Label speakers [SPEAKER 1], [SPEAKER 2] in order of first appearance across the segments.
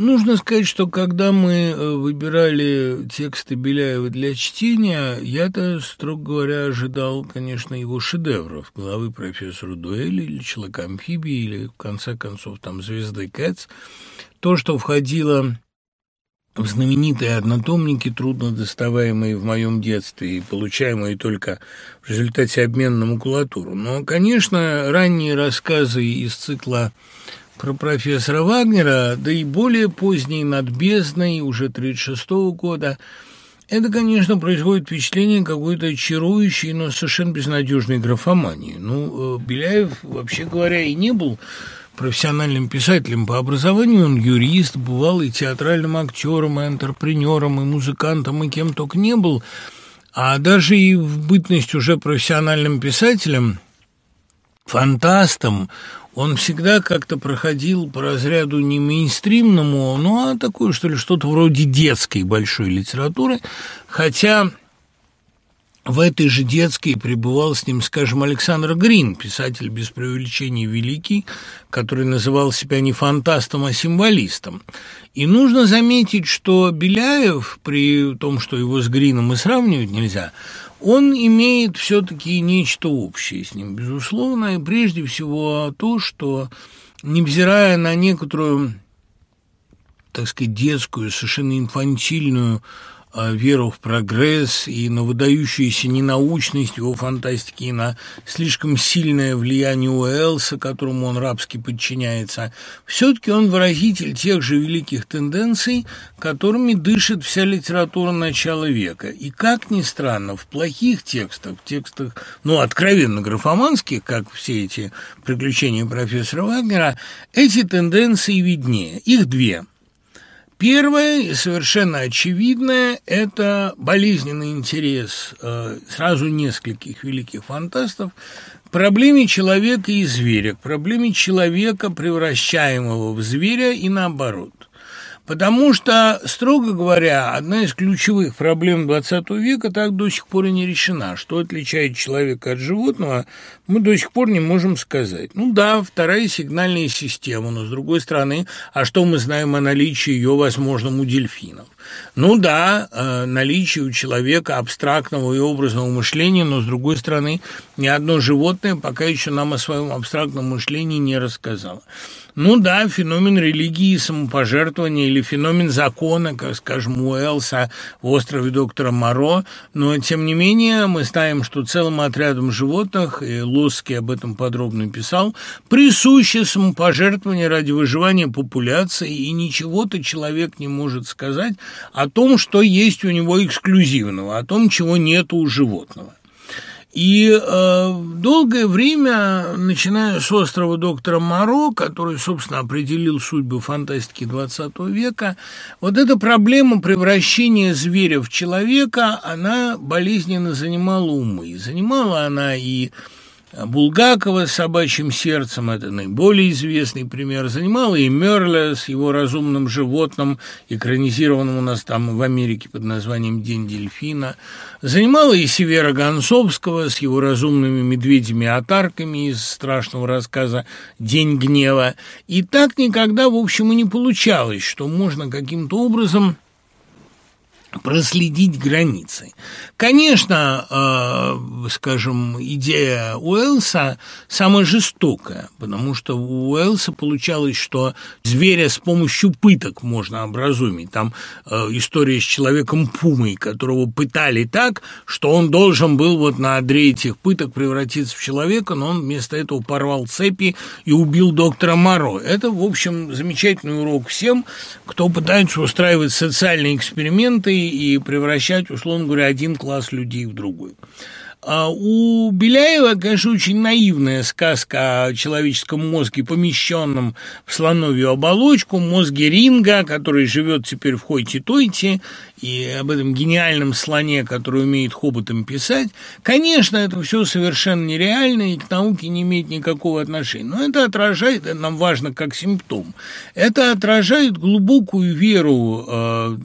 [SPEAKER 1] Нужно сказать, что когда мы э, выбирали тексты Беляева для чтения, я-то, строго говоря, ожидал, конечно, его шедевров. Главы профессора Дуэли или Человека-амфибии, или, в конце концов, там, Звезды Кэтс. То, что входило в знаменитые однотомники, трудно доставаемые в моем детстве и получаемые только в результате обмена на макулатуру. Но, конечно, ранние рассказы из цикла про профессора Вагнера, да и более поздний «Над бездной» уже 1936 года, это, конечно, производит впечатление какой-то чарующей, но совершенно безнадежной графомании. Ну, э, Беляев, вообще говоря, и не был профессиональным писателем. По образованию, он юрист, бывал и театральным актером, и антрепренером, и музыкантом, и кем только не был, а даже и в бытность уже профессиональным писателем, фантастом, он всегда как-то проходил по разряду не мейнстримному, ну, а такое, что ли, что-то вроде детской большой литературы, хотя в этой же детской пребывал с ним, скажем, Александр Грин, писатель без преувеличения великий, который называл себя не фантастом, а символистом. И нужно заметить, что Беляев, при том, что его с Грином и сравнивать нельзя, он имеет все-таки нечто общее с ним, безусловно, и прежде всего то, что, невзирая на некоторую, так сказать, детскую, совершенно инфантильную веру в прогресс и на выдающуюся ненаучность его фантастики, и на слишком сильное влияние Уэллса, которому он рабски подчиняется, все-таки он выразитель тех же великих тенденций, которыми дышит вся литература начала века. И, как ни странно, в плохих текстах, в текстах, ну, откровенно графоманских, как все эти приключения профессора Вагнера, эти тенденции виднее. Их две – Первое и совершенно очевидное – это болезненный интерес э, сразу нескольких великих фантастов к проблеме человека и зверя, к проблеме человека, превращаемого в зверя, и наоборот. Потому что, строго говоря, одна из ключевых проблем XX века так до сих пор и не решена. Что отличает человека от животного, мы до сих пор не можем сказать. Ну да, вторая сигнальная система, но с другой стороны, а что мы знаем о наличии ее возможном у дельфинов? Ну да, э, наличие у человека абстрактного и образного мышления, но с другой стороны, ни одно животное пока еще нам о своем абстрактном мышлении не рассказало. Ну да, феномен религии и самопожертвования или феномен закона, как, скажем, у в острове доктора Моро, но, тем не менее, мы знаем, что целым отрядом животных, и Лосский об этом подробно писал, присуще самопожертвование ради выживания популяции, и ничего-то человек не может сказать о том, что есть у него эксклюзивного, о том, чего нет у животного. И э, долгое время, начиная с острова доктора Моро, который, собственно, определил судьбы фантастики XX века, вот эта проблема превращения зверя в человека, она болезненно занимала умы. Занимала она и Булгакова с «Собачьим сердцем» – это наиболее известный пример. Занимала и Мерля с его «Разумным животным», экранизированным у нас там в Америке под названием «День дельфина». Занимала и Севера Гонцовского с его «Разумными медведями-атарками» из страшного рассказа «День гнева». И так никогда, в общем, и не получалось, что можно каким-то образом проследить границы. Конечно, э, скажем, идея Уэллса самая жестокая, потому что у Уэллса получалось, что зверя с помощью пыток можно образумить. Там э, история с человеком-пумой, которого пытали так, что он должен был вот на одре этих пыток превратиться в человека, но он вместо этого порвал цепи и убил доктора Моро. Это, в общем, замечательный урок всем, кто пытается устраивать социальные эксперименты и превращать, условно говоря, один класс людей в другой. А у Беляева, конечно, очень наивная сказка о человеческом мозге, помещенном в слоновью оболочку, мозге ринга, который живет теперь в Хойте-Тойте, и об этом гениальном слоне, который умеет хоботом писать. Конечно, это все совершенно нереально и к науке не имеет никакого отношения. Но это отражает, это нам важно как симптом, это отражает глубокую веру э,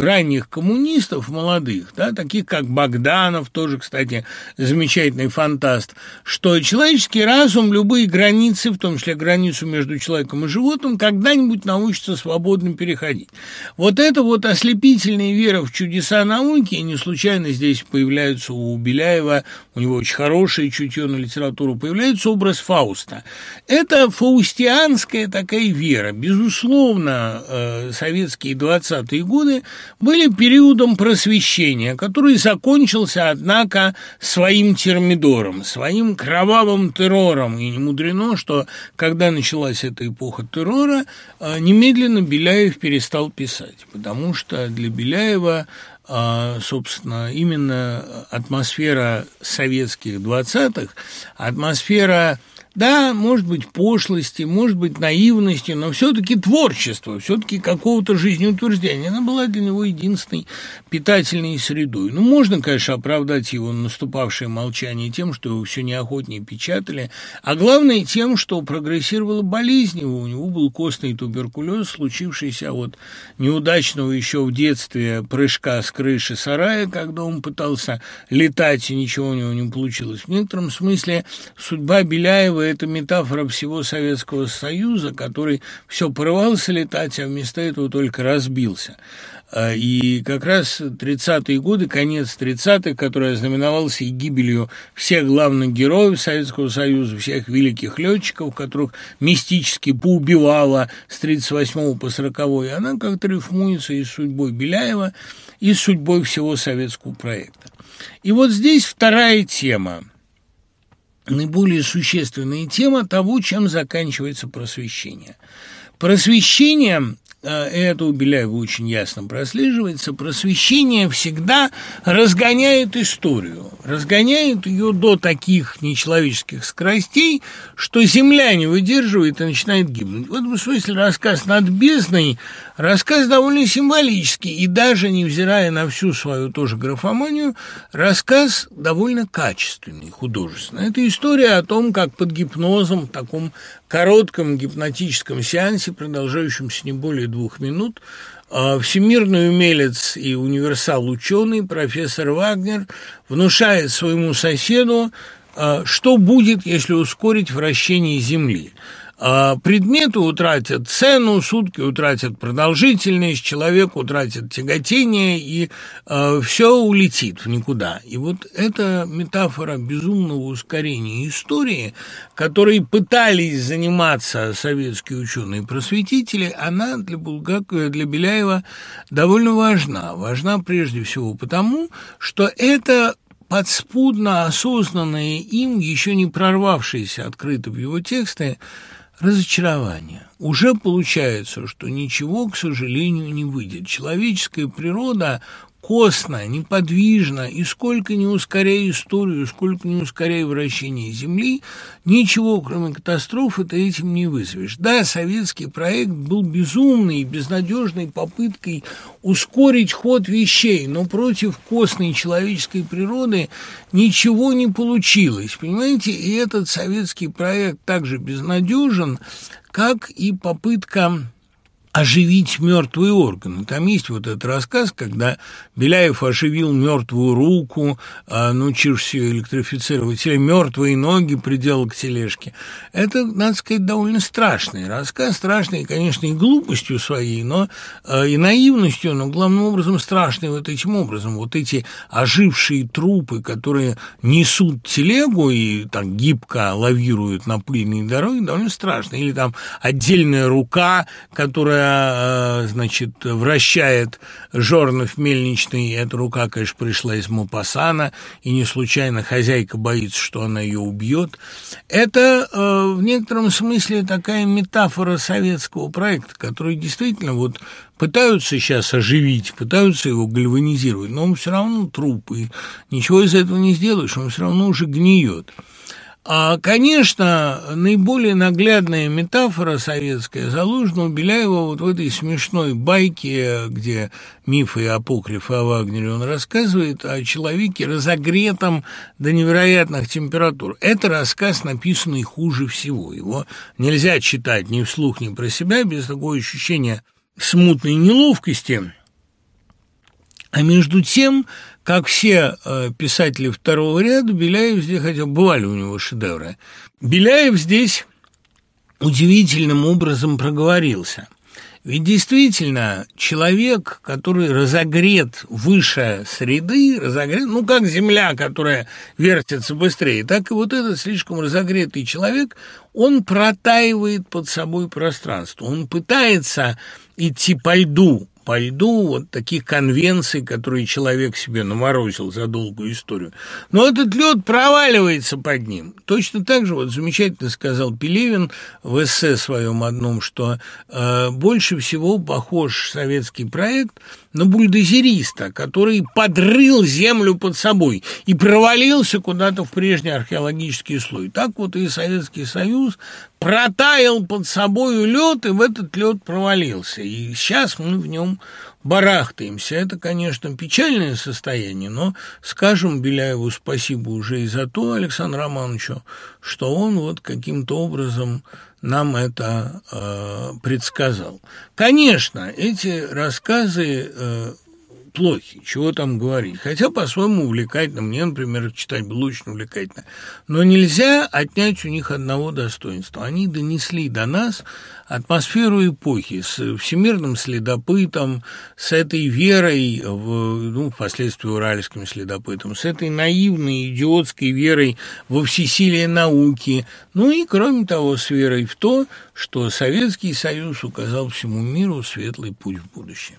[SPEAKER 1] ранних коммунистов, молодых, да, таких как Богданов, тоже, кстати, замечательный фантаст, что человеческий разум любые границы, в том числе границу между человеком и животным, когда-нибудь научится свободно переходить. Вот это вот ослепительная вера в чудеса науки, и не случайно здесь появляется у Беляева, у него очень хорошее чутье на литературу, появляется образ Фауста. Это фаустианская такая вера. Безусловно, э, советские 20-е годы были периодом просвещения, который закончился, однако, своим термидором, своим кровавым террором. И не мудрено, что когда началась эта эпоха террора, э, немедленно Беляев перестал писать, потому что для Беляева а, собственно, именно атмосфера советских 20-х, атмосфера да, может быть, пошлости, может быть, наивности, но все-таки творчество, все-таки какого-то жизнеутверждения. Она была для него единственной питательной средой. Ну, можно, конечно, оправдать его наступавшее молчание тем, что его все неохотнее печатали, а главное тем, что прогрессировала болезнь его. У него был костный туберкулез, случившийся от неудачного еще в детстве прыжка с крыши сарая, когда он пытался летать, и ничего у него не получилось. В некотором смысле судьба Беляева это метафора всего Советского Союза, который все порывался летать, а вместо этого только разбился. А, и как раз 30-е годы, конец 30-х, который ознаменовался и гибелью всех главных героев Советского Союза, всех великих летчиков, которых мистически поубивала с 38 по 40 она как-то рифмуется и судьбой Беляева, и судьбой всего советского проекта. И вот здесь вторая тема – наиболее существенная тема того, чем заканчивается просвещение. Просвещение это у Беляева очень ясно прослеживается, просвещение всегда разгоняет историю, разгоняет ее до таких нечеловеческих скоростей, что земля не выдерживает и начинает гибнуть. В этом смысле рассказ «Над бездной» рассказ довольно символический, и даже невзирая на всю свою тоже графоманию, рассказ довольно качественный, художественный. Это история о том, как под гипнозом, в таком коротком гипнотическом сеансе, продолжающемся не более двух минут, а, всемирный умелец и универсал-ученый профессор Вагнер внушает своему соседу, а, что будет, если ускорить вращение Земли – предметы утратят цену, сутки утратят продолжительность, человек утратит тяготение, и э, все улетит в никуда. И вот эта метафора безумного ускорения истории, которой пытались заниматься советские ученые-просветители, она для, Булгакова, для Беляева довольно важна. Важна прежде всего потому, что это подспудно осознанные им, еще не прорвавшиеся открыто в его тексты, разочарование. Уже получается, что ничего, к сожалению, не выйдет. Человеческая природа костно, неподвижно, и сколько не ускоряя историю, сколько не ускоряя вращение Земли, ничего, кроме катастрофы, ты этим не вызовешь. Да, советский проект был безумной и безнадежной попыткой ускорить ход вещей, но против костной человеческой природы ничего не получилось, понимаете? И этот советский проект также безнадежен, как и попытка оживить мертвые органы. Там есть вот этот рассказ, когда Беляев оживил мертвую руку, а, научившись ее электрифицировать, или мертвые ноги приделал к тележке. Это, надо сказать, довольно страшный рассказ, страшный, конечно, и глупостью своей, но а, и наивностью, но главным образом страшный вот этим образом. Вот эти ожившие трупы, которые несут телегу и так гибко лавируют на пыльной дороге, довольно страшно. Или там отдельная рука, которая Э, значит, вращает Жорнов мельничный, эта рука, конечно, пришла из Мопассана, и не случайно хозяйка боится, что она ее убьет. Это э, в некотором смысле такая метафора советского проекта, который действительно вот пытаются сейчас оживить, пытаются его гальванизировать, но он все равно труп, и ничего из этого не сделаешь, он все равно уже гниет. А, конечно, наиболее наглядная метафора советская заложена у Беляева вот в этой смешной байке, где мифы и апокрифы о Вагнере он рассказывает о человеке, разогретом до невероятных температур. Это рассказ, написанный хуже всего. Его нельзя читать ни вслух, ни про себя без такого ощущения смутной неловкости – А между тем, как все э, писатели второго ряда, Беляев здесь, хотя бывали у него шедевры, Беляев здесь удивительным образом проговорился. Ведь действительно человек, который разогрет выше среды, разогрет, ну как Земля, которая вертится быстрее, так и вот этот слишком разогретый человек, он протаивает под собой пространство, он пытается идти по льду, по льду вот таких конвенций, которые человек себе наморозил за долгую историю. Но этот лед проваливается под ним. Точно так же, вот замечательно сказал Пелевин в эссе своем одном, что э, больше всего похож советский проект на бульдозериста, который подрыл землю под собой и провалился куда-то в прежний археологический слой. Так вот и Советский Союз протаял под собой лед, и в этот лед провалился. И сейчас мы в нем барахтаемся. Это, конечно, печальное состояние, но скажем Беляеву спасибо уже и за то, Александру Романовичу, что он вот каким-то образом нам это э, предсказал. Конечно, эти рассказы э, плохи, чего там говорить. Хотя по-своему увлекательно. Мне, например, читать было очень увлекательно. Но нельзя отнять у них одного достоинства. Они донесли до нас атмосферу эпохи с всемирным следопытом, с этой верой, в, ну, впоследствии уральским следопытом, с этой наивной, идиотской верой во всесилие науки, ну и, кроме того, с верой в то, что Советский Союз указал всему миру светлый путь в будущее.